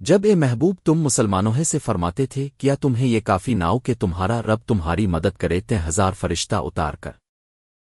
جب اے محبوب تم مسلمانوں سے فرماتے تھے، کیا تمہیں یہ کافی ناؤ کہ تمہارا رب تمہاری مدد کرے تے ہزار فرشتہ اتار کر؟